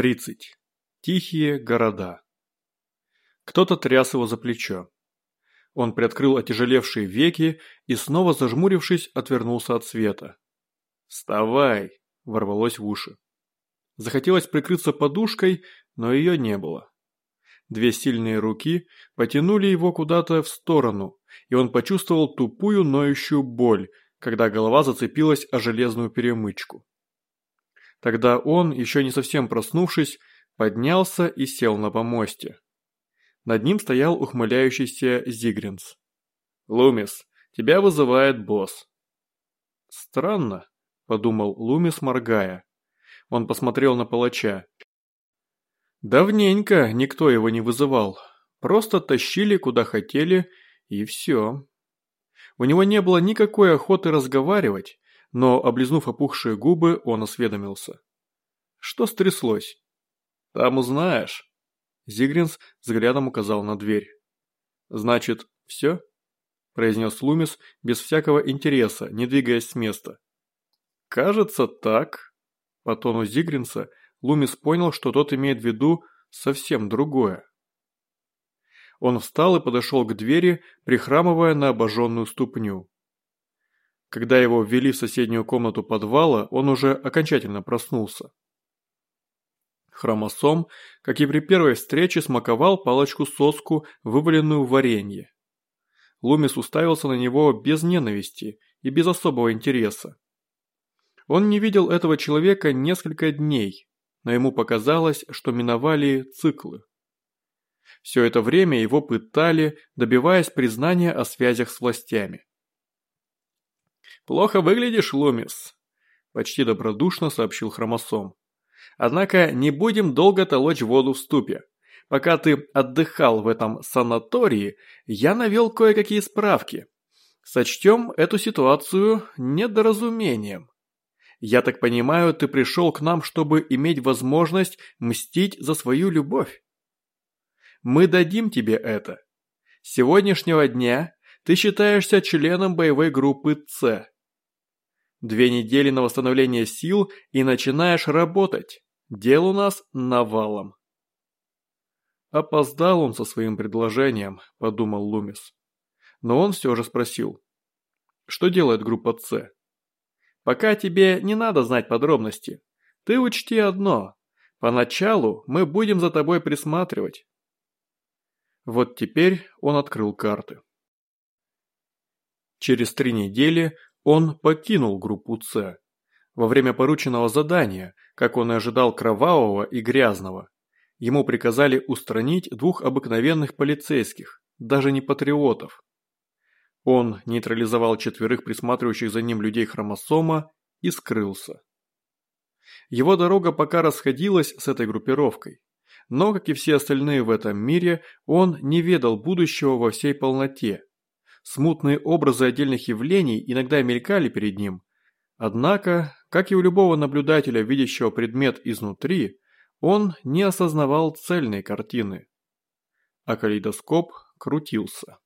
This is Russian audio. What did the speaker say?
30. Тихие города. Кто-то тряс его за плечо. Он приоткрыл отяжелевшие веки и, снова зажмурившись, отвернулся от света. «Вставай!» – ворвалось в уши. Захотелось прикрыться подушкой, но ее не было. Две сильные руки потянули его куда-то в сторону, и он почувствовал тупую ноющую боль, когда голова зацепилась о железную перемычку. Тогда он, еще не совсем проснувшись, поднялся и сел на помосте. Над ним стоял ухмыляющийся Зигринс. «Лумис, тебя вызывает босс». «Странно», – подумал Лумис, моргая. Он посмотрел на палача. Давненько никто его не вызывал. Просто тащили куда хотели, и все. У него не было никакой охоты разговаривать, но, облизнув опухшие губы, он осведомился. Что стряслось? Там узнаешь. Зигринс взглядом указал на дверь. Значит, все? произнес Лумис без всякого интереса, не двигаясь с места. Кажется, так. По тону Зигринса Лумис понял, что тот имеет в виду совсем другое. Он встал и подошел к двери, прихрамывая на обожженную ступню. Когда его ввели в соседнюю комнату подвала, он уже окончательно проснулся. Хромосом, как и при первой встрече, смаковал палочку-соску, вываленную в варенье. Лумис уставился на него без ненависти и без особого интереса. Он не видел этого человека несколько дней, но ему показалось, что миновали циклы. Все это время его пытали, добиваясь признания о связях с властями. «Плохо выглядишь, Лумис», – почти добродушно сообщил Хромосом. «Однако не будем долго толочь воду в ступе. Пока ты отдыхал в этом санатории, я навел кое-какие справки. Сочтем эту ситуацию недоразумением. Я так понимаю, ты пришел к нам, чтобы иметь возможность мстить за свою любовь. Мы дадим тебе это. С сегодняшнего дня ты считаешься членом боевой группы С. Две недели на восстановление сил и начинаешь работать. Дел у нас навалом. Опоздал он со своим предложением, подумал Лумис. Но он все же спросил. Что делает группа С? Пока тебе не надо знать подробности. Ты учти одно. Поначалу мы будем за тобой присматривать. Вот теперь он открыл карты. Через три недели он покинул группу С. Во время порученного задания, как он и ожидал кровавого и грязного, ему приказали устранить двух обыкновенных полицейских, даже не патриотов. Он нейтрализовал четверых присматривающих за ним людей хромосома и скрылся. Его дорога пока расходилась с этой группировкой. Но, как и все остальные в этом мире, он не ведал будущего во всей полноте. Смутные образы отдельных явлений иногда мелькали перед ним. Однако, как и у любого наблюдателя, видящего предмет изнутри, он не осознавал цельной картины. А калейдоскоп крутился.